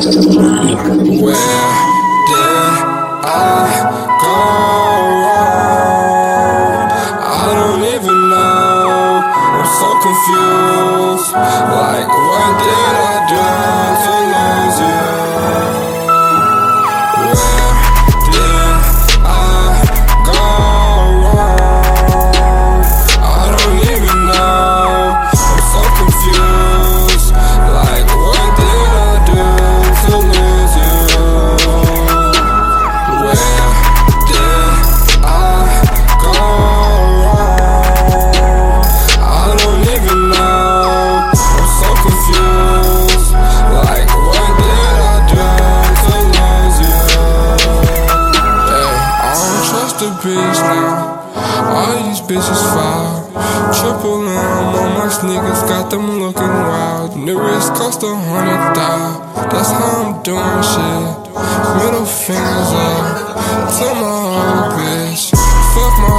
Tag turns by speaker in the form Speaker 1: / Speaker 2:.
Speaker 1: Where did I go wrong? I don't even know. I'm so confused. Like, what did I do All these bitches foul. Triple M on my sneakers, got them looking wild. New wrist cost a hundred thou. That's how I'm doing shit. Middle fingers up to my old bitch. Fuck my